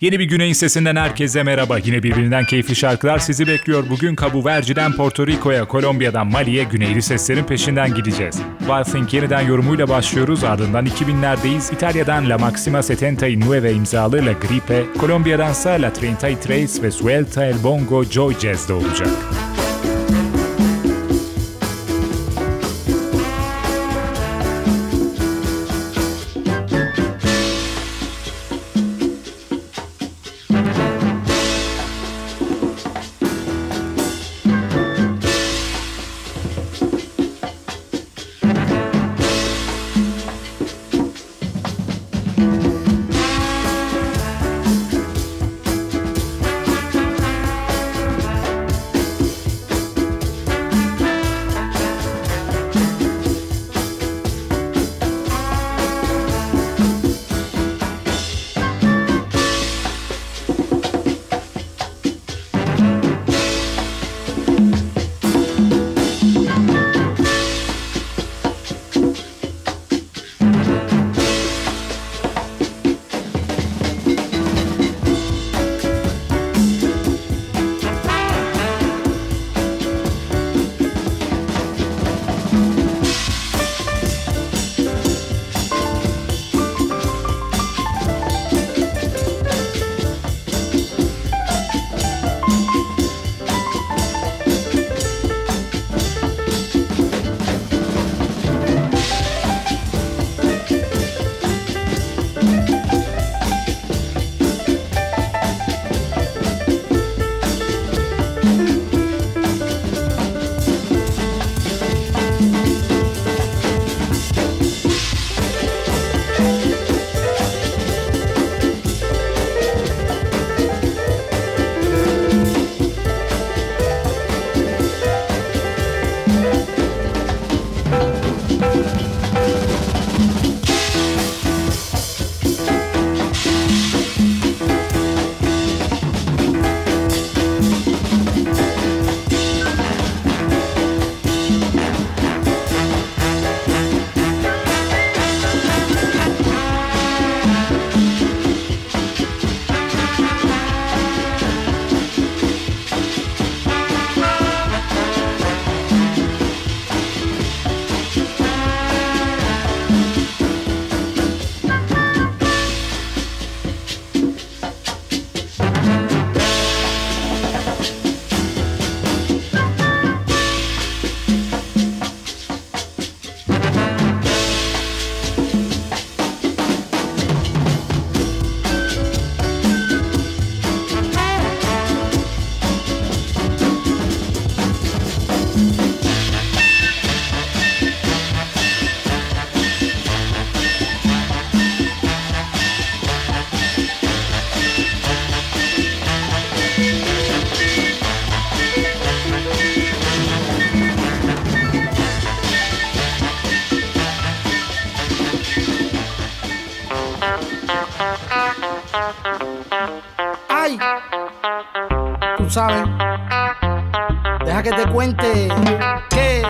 Yeni bir Güney'in sesinden herkese merhaba. Yine birbirinden keyifli şarkılar sizi bekliyor. Bugün Cabo Verde'den Porto Rico'ya, Kolombiya'dan Mali'ye güneyli seslerin peşinden gideceğiz. Think yeniden yorumuyla başlıyoruz. Ardından 2000'lerdeyiz. İtalya'dan La Maxima Setenta y Nueve imzalı La Gripe, Kolombiya'dansa La Treinta y Tres ve Suelta el Bongo Joy Jazz'de olacak. Deja que te cuente que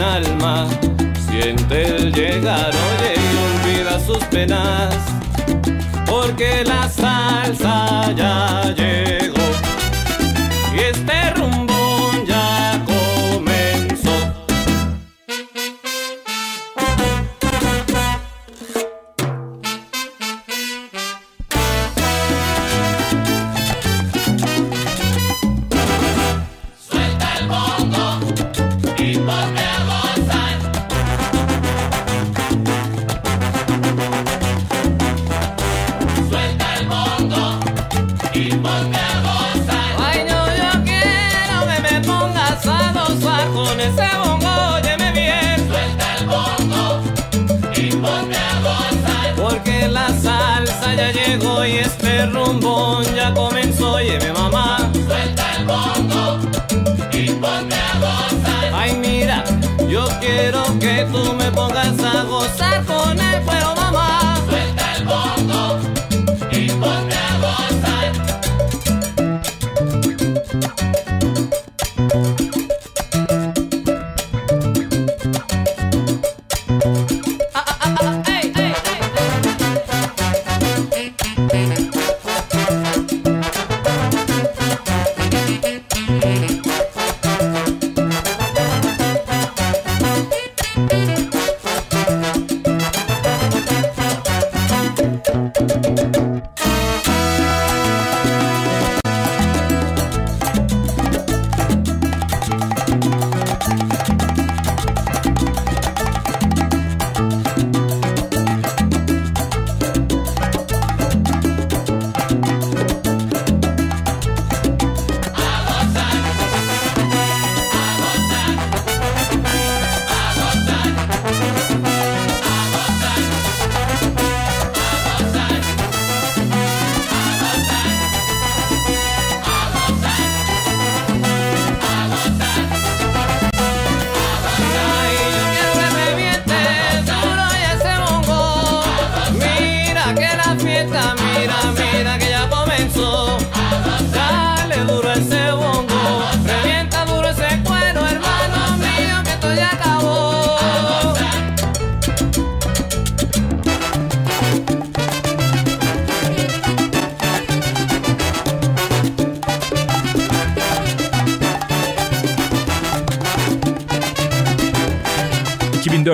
alma. Siente el llegar, oye y olvida sus penas, porque la salsa ya llegó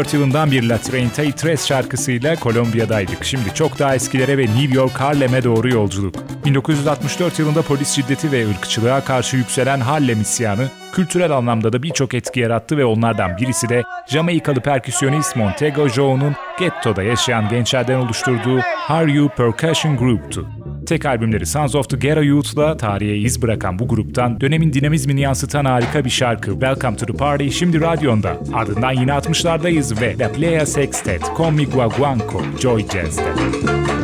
4 yılından bir La Tres şarkısıyla Kolombiya'daydık. Şimdi çok daha eskilere ve New York Harlem'e doğru yolculuk. 1964 yılında polis şiddeti ve ırkçılığa karşı yükselen Harlem isyanı, kültürel anlamda da birçok etki yarattı ve onlardan birisi de Jamaikalı perküsyonist Montego Joe'nun Ghetto'da yaşayan gençlerden oluşturduğu Har You Percussion Group'tu. Tek albümleri Sons of the Ghetto Youth'la tarihe iz bırakan bu gruptan dönemin dinamizmini yansıtan harika bir şarkı Welcome to the Party şimdi radyonda. Ardından yine 60'lardayız ve La Playa Sextet, Con Mi Guaguanco, Joy Jazz'de.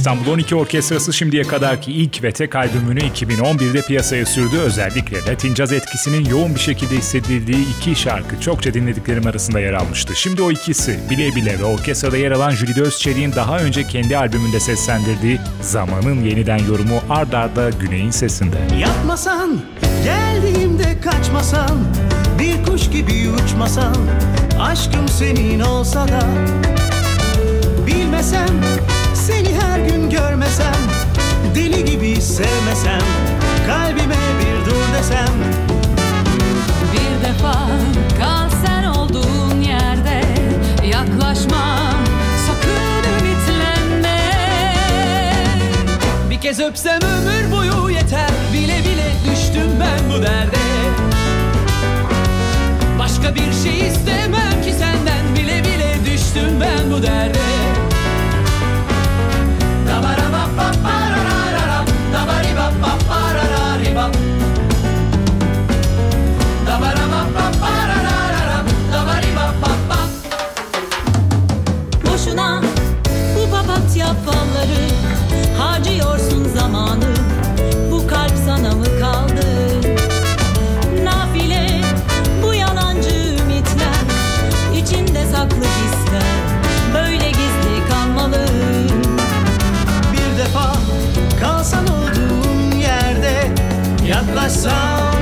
İstanbul 12 Orkestrası şimdiye kadarki ilk ve tek albümünü 2011'de piyasaya sürdü. Özellikle Latin caz etkisinin yoğun bir şekilde hissedildiği iki şarkı çokça dinlediklerim arasında yer almıştı. Şimdi o ikisi Bile Bile ve orkestrada yer alan Jülide Özçelik'in daha önce kendi albümünde seslendirdiği Zamanın Yeniden Yorumu ard arda Güney'in sesinde. Yapmasan, geldiğimde kaçmasan, bir kuş gibi uçmasan, aşkım senin olsa da Bilmesem, seni gün görmesem Deli gibi sevmesem Kalbime bir dur desem. Bir defa kal sen olduğun yerde Yaklaşma sakın ümitlenme. Bir kez öpsem ömür boyu yeter Bile bile düştüm ben bu derde. Başka bir şey istemem ki senden Bile bile düştüm ben bu derde song.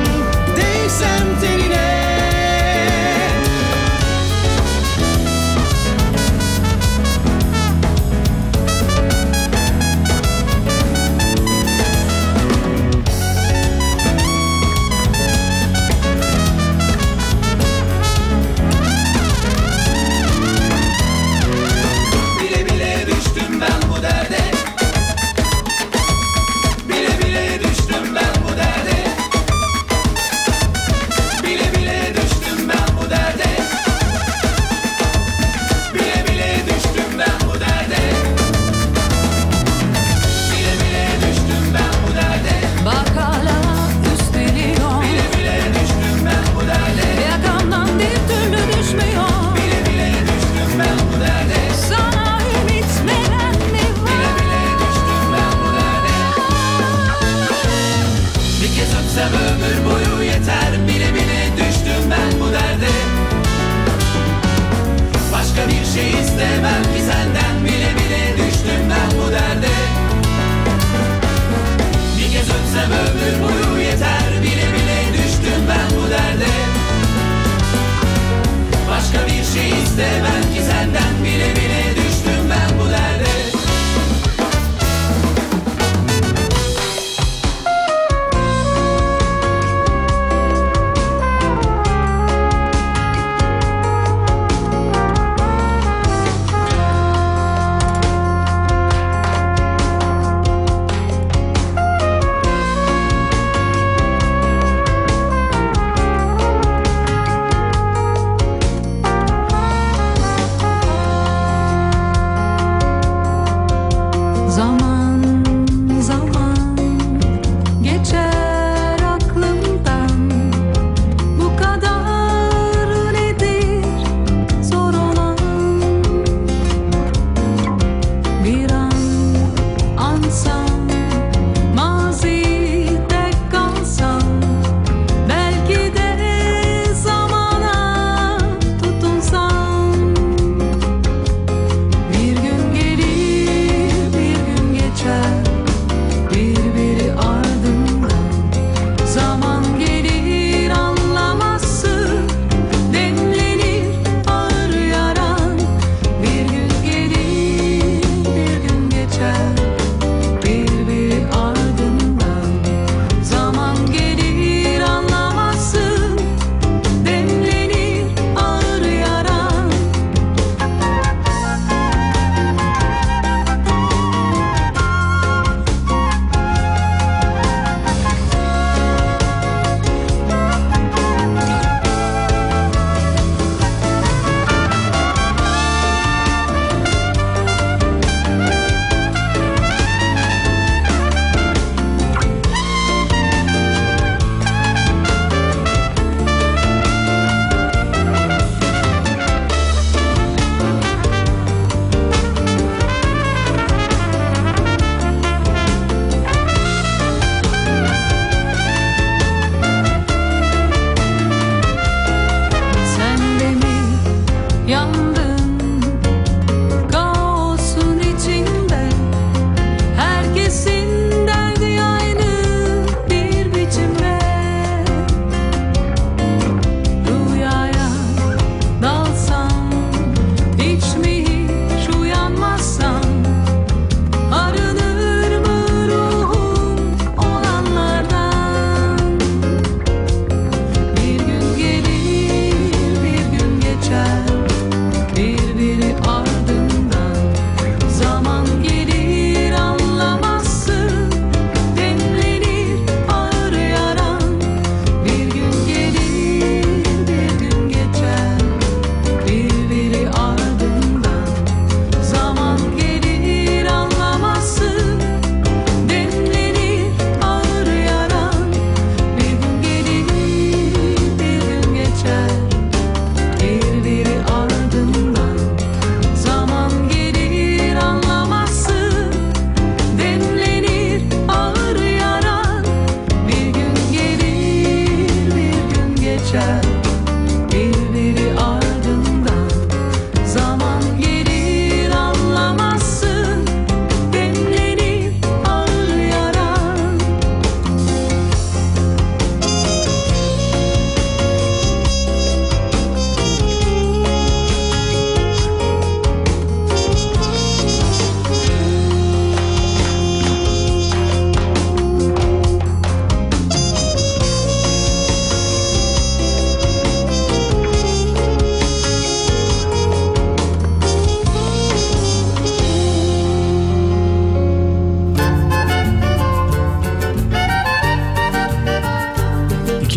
young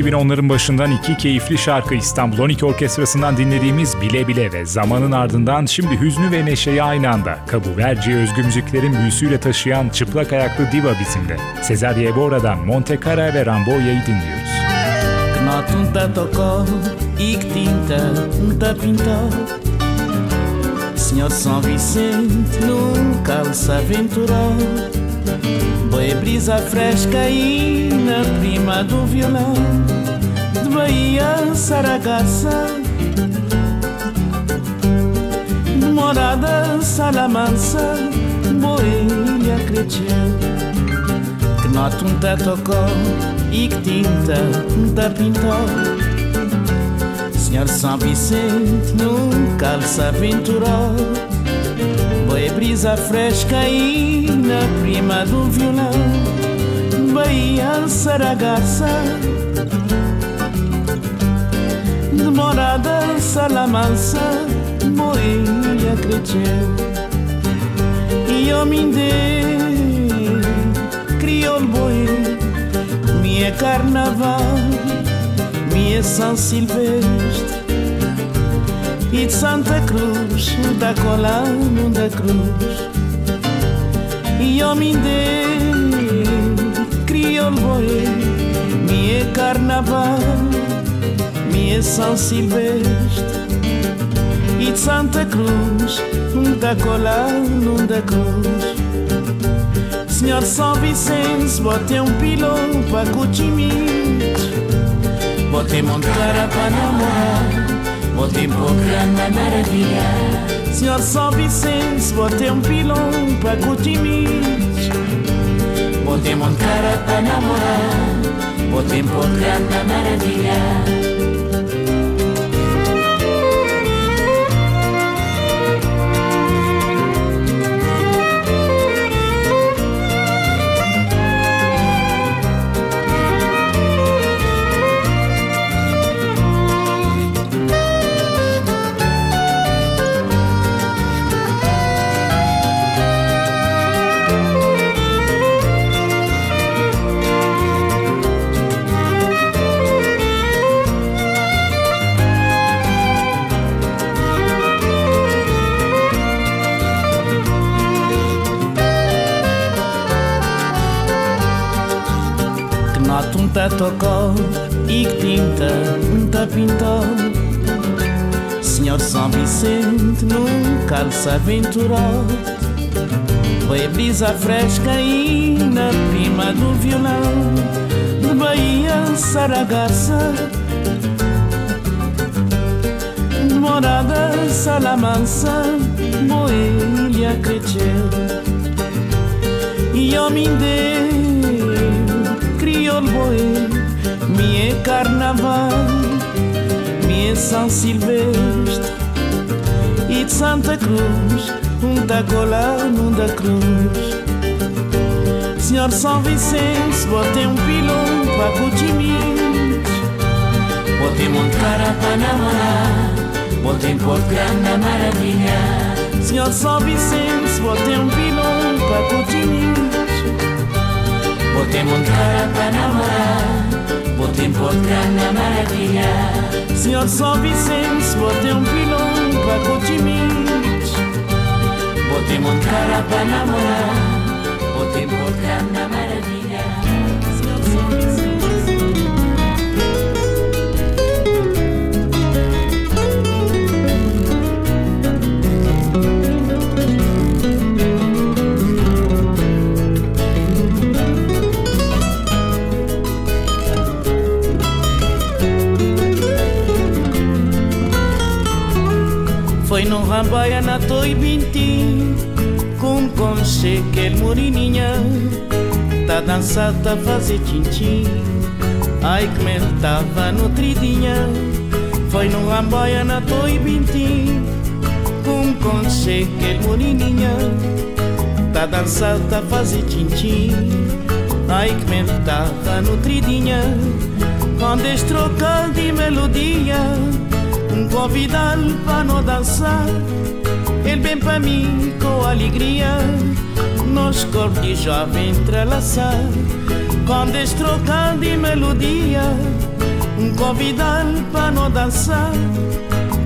2010'ların başından iki keyifli şarkı İstanbul 12 Orkestrası'ndan dinlediğimiz Bile Bile ve zamanın ardından şimdi hüznü ve neşeyi aynı anda Kabu Verci özgü müziklerin büyüsüyle taşıyan çıplak ayaklı diva bizimle. Sezer Yebora'dan Monte Cara ve Ramboya'yı dinliyoruz. Senhor São Vicente nunca se aventurou Boa brisa fresca e na prima do violão De Bahia, Saragaça. De Morada, Salamanca Boa ilha Que notunta tocou e que tinta ta pintou Senhor São Vicente nunca se aventurou. Boa brisa fresca e na prima do violão Bahia, Saragaça Demorada, Salamanca Boia cresceu E homem de crioulo boi Minha carnaval Minha São Silvestre. E de Santa Cruz, da Colano da Cruz, e homem de crioulo boi, minha carnaval, minha São Silvestre, e de Santa Cruz, da Colano da Cruz. Senhor São Vicente, botei um pilão para Cotimite, botei montar para namorar. Botei boca na maravilha Senhor São Vicente, botei um pilão para Cotimite Botei moncara para namorar Botei boca na maravilha Tunta tocou e tinta ta pintou Senhor São Vicente nunca se aventurou. Foi brisa fresca e na prima do violão De Bahia, Saragaça. Morada, Salamanca Boelha cresceu E homem de crioulo boi, minha carnaval, minha São Silvestre e de Santa Cruz, um da Colano da Cruz. Senhor São Vicente, botei um pilão para Cotimite, botei montar para namorar, botei Porto Grande na maravilha. Senhor São Vicente, botei um pilão para Cotimite. Botei montar para namorar Botei portar na maravilha. Senhor São Vicente Botei um pilão para Cotimite Botei montar para namorar Botei portar na Foi no Rambaia na Toi Binti Com conche que el Tá dançando, tá fazer tintim Ai que me tava nutridinha Foi no Rambaia na Toi Binti Com conche que el Tá dançando, tá fazer tintim Ai que me tava nutridinha Quando estrocar de melodia um convidá-lo para não dançar Ele vem para mim com alegria Nos corpos de jovem entrelaçar Quando estrocar de melodia convidá-lo para não dançar.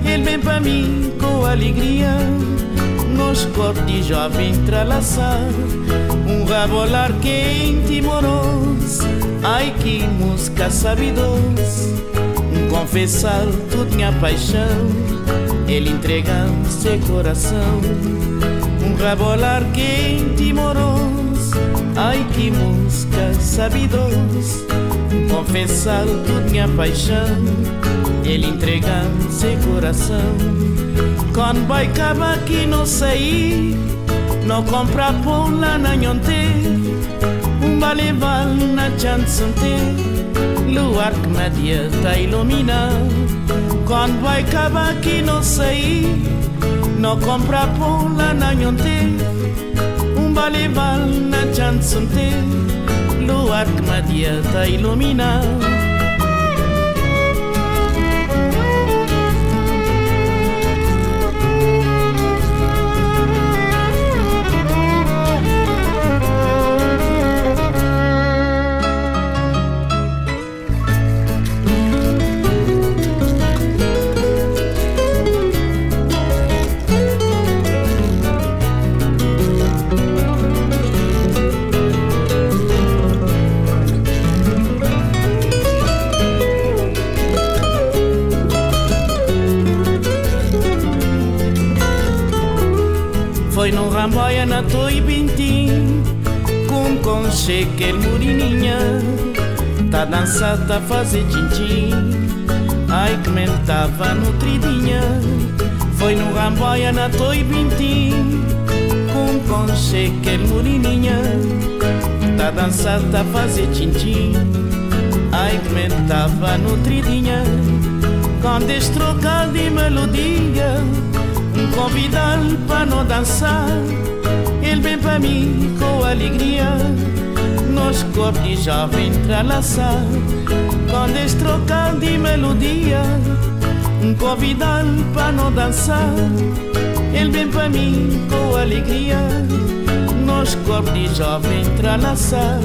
Ele vem para mim com alegria, nos corpos de jovem entrelaçar. Um rabolar quente e moroso, ai que música sabidosa. Confessar tudo minha paixão, ele entregando seu coração. Um rabolar quente e moroso, ai que música sabidosa confessar tudo minha paixão Ele entregando seu coração. Quando vai acabar aqui não sair Não compra pão lá na nhonte Um baleval na Luar lua media te ilumina. Cuando hay que no sei, no compra por la nañonte, un balival na chansunte, lua media te ilumina. Iluminar Foi no ramboia na toi bintim Com conche que murininha Tá dançar, tá fazer tchim Ai que mentava nutridinha Foi no ramboia na toi bintim Com conche que murininha Tá dançar, tá fazer tchim Ai que mentava nutridinha Quando estrocar de melodia convidá-lo para não dançar. Ele vem para mim com alegria, nos corpos de jovem entrelaçar. Quando estrocar de melodia, convidá-lo para não dançar. Ele vem para mim com alegria, nos corpos de jovem entrelaçar.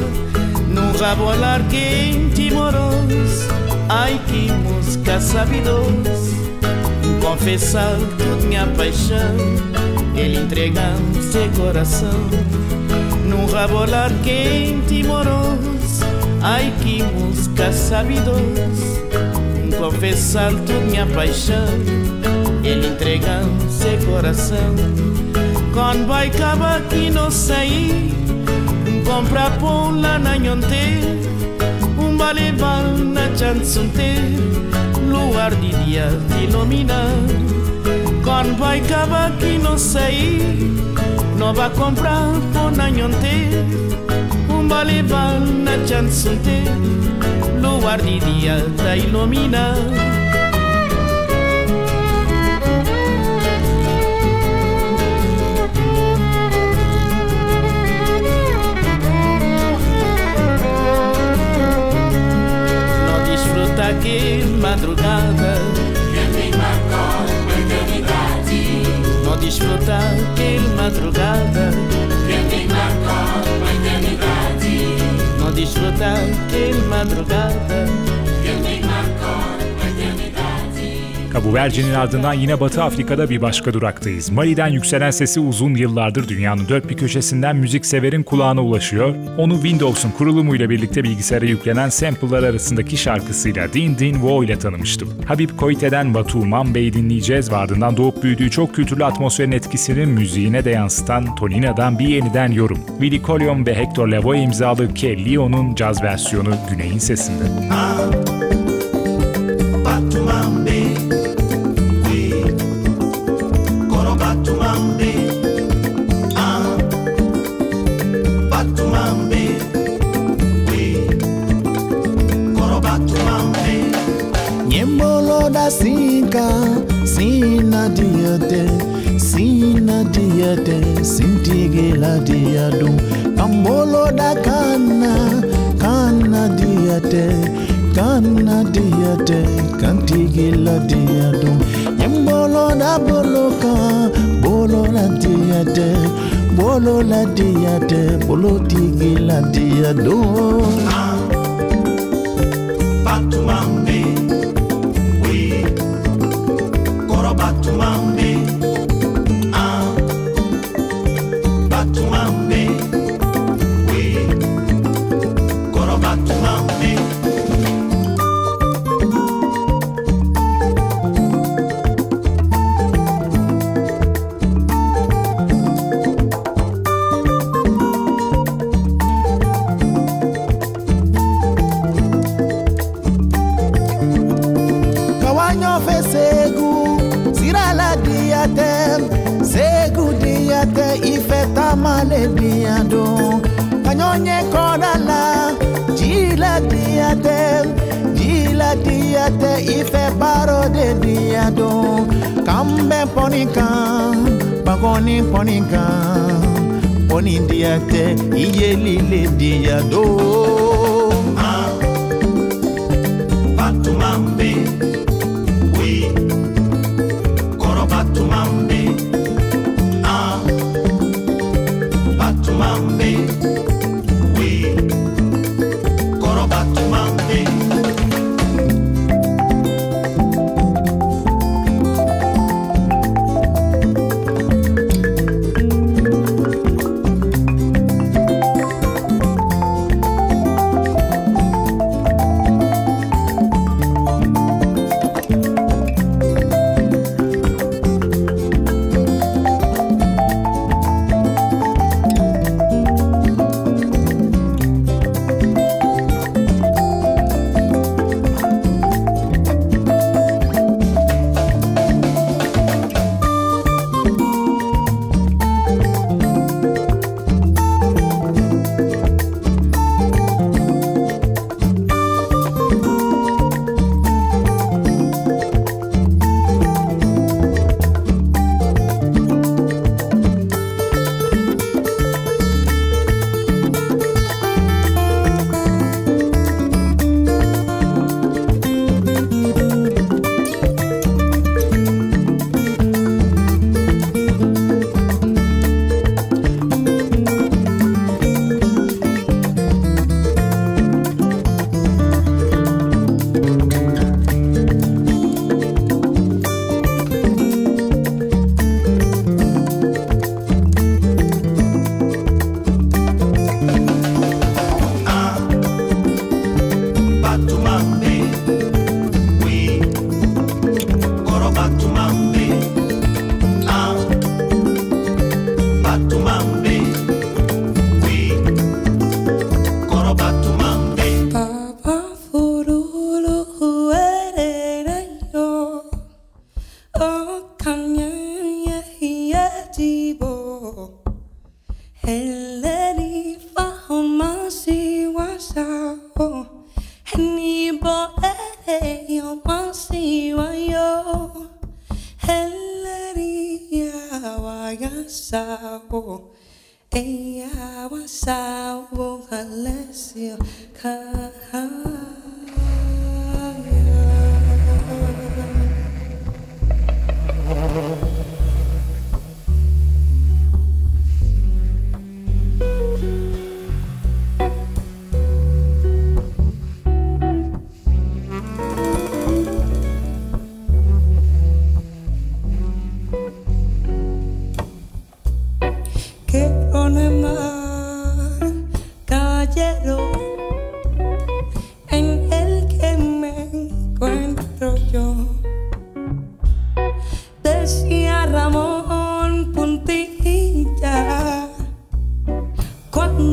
Num rabolar quente e moroso, ai que música sabidosa confessar tudo minha paixão Ele entregando seu coração. Num rabolar quente e moroso Ai que música sabidosa Confessar tudo minha paixão Ele entregando seu coração. Quando vai acabar aqui não sair Comprar pão lá na nhonte Um baleval na chansonte guardirías il·luminant quan vaig acabar qui no sei no va a comprar un any un balibal na chanson te lo guardirías da il·luminant aquele madrugada que me marcou eternidade. Não desfrutar aquele madrugada que me marcou eternidade. Não desfrutar aquele madrugada Cabo Verde'nin ardından yine Batı Afrika'da bir başka duraktayız. Mali'den yükselen sesi uzun yıllardır dünyanın dört bir köşesinden müzikseverin kulağına ulaşıyor. Onu Windows'un kurulumuyla birlikte bilgisayara yüklenen sample'lar arasındaki şarkısıyla Din Din Wo ile tanımıştım. Habib Koite'den Batu Mambey'i dinleyeceğiz ve ardından doğup büyüdüğü çok kültürlü atmosferin etkisini müziğine de yansıtan Tonina'dan bir yeniden yorum. Willy Collion ve Hector Lavoe imzalı Ke Leon'un caz versiyonu Güney'in sesinde. Batumambe, kila diado, dum nyembolo na boloka bolo na diade, bolo la diade, bolo tigila dia dum ah. nyofe segu sirala diate segu diate ife tamale diado panyonye konala jila diate jila diate ife baro de diado kambe ponika pagoni ponika poni diate iyelile diado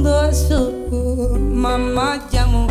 dosu mama jamu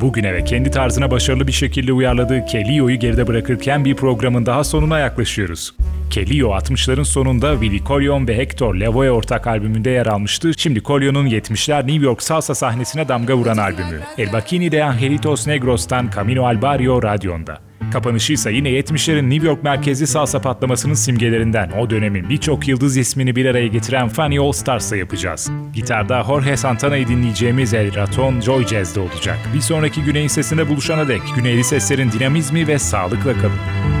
bugüne ve kendi tarzına başarılı bir şekilde uyarladığı Kelio'yu geride bırakırken bir programın daha sonuna yaklaşıyoruz. Kelio 60'ların sonunda Willie Collion ve Hector Lavoe ortak albümünde yer almıştı. Şimdi Collion'un 70'ler New York salsa sahnesine damga vuran albümü. El Bacini de Angelitos Negros'tan Camino al Barrio radyonda. Kapanışı ise yine 70'lerin New York merkezli salsa patlamasının simgelerinden o dönemin birçok yıldız ismini bir araya getiren Funny All Stars'la yapacağız. Gitarda Jorge Santana'yı dinleyeceğimiz El Raton Joy Jazz'de olacak. Bir sonraki Güney'in sesinde buluşana dek Güneyli seslerin dinamizmi ve sağlıkla kalın.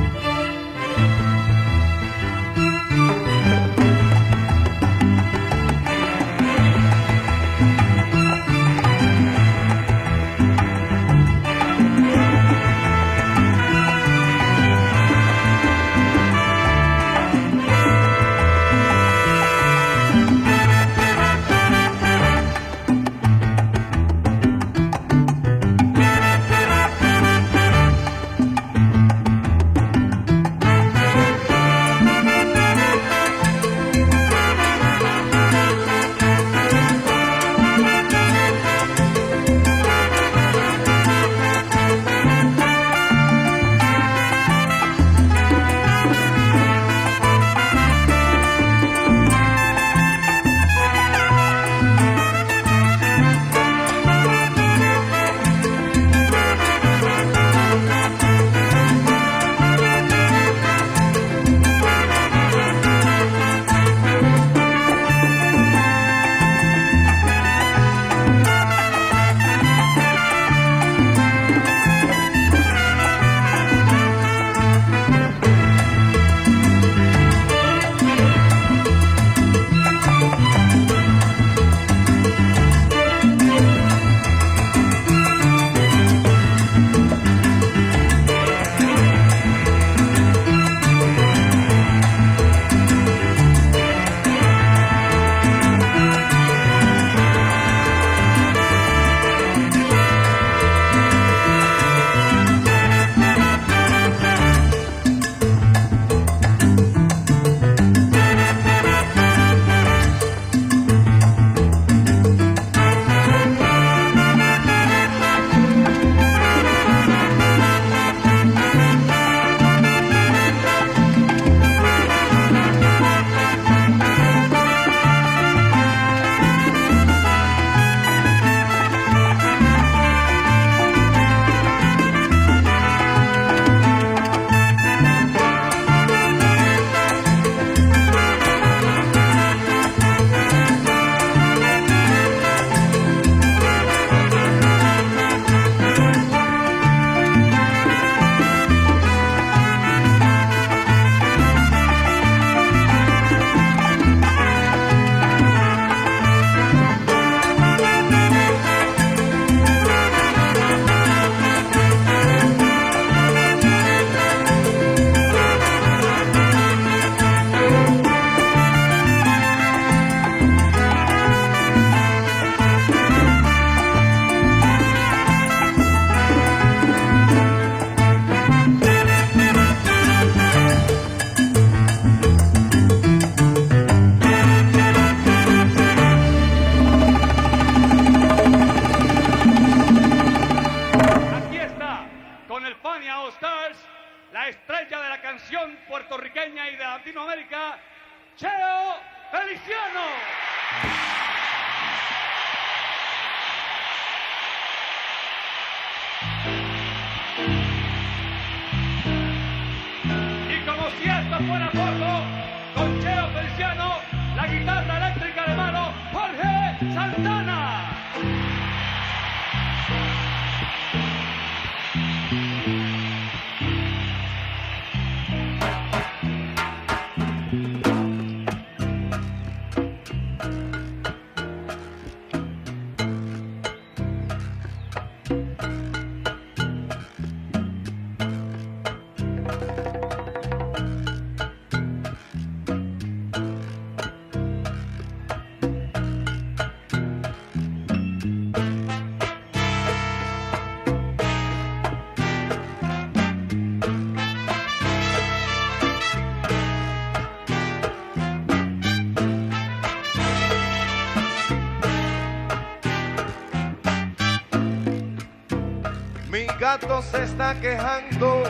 Se está quejando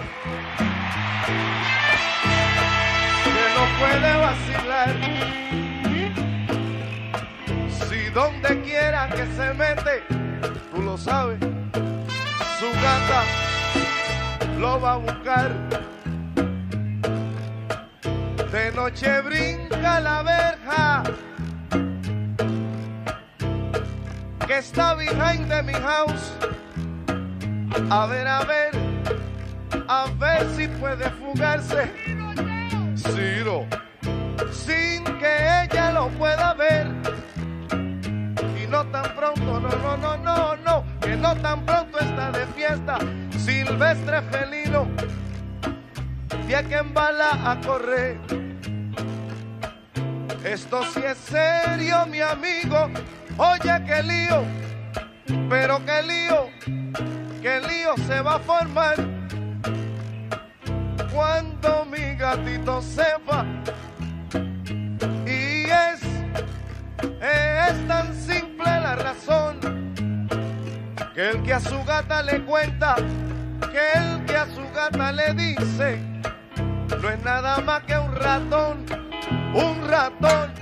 que no puede vacilar. Si donde quiera que se mete, tú lo sabes, su gata lo va a buscar. De noche brinca la verja que está behind de mi house. A ver, a ver, a ver si puede fugarse. Ciro, sin que ella lo pueda ver. Y no tan pronto, no, no, no, no, no, que no tan pronto está de fiesta. Silvestre felino, de que embala a correr. Esto sí es serio, mi amigo. Oye, qué lío, pero qué lío, qué lío se va a formar cuando mi gatito sepa. Y es, es tan simple la razón que el que a su gata le cuenta, que el que a su gata le dice, no es nada más que un ratón, un ratón.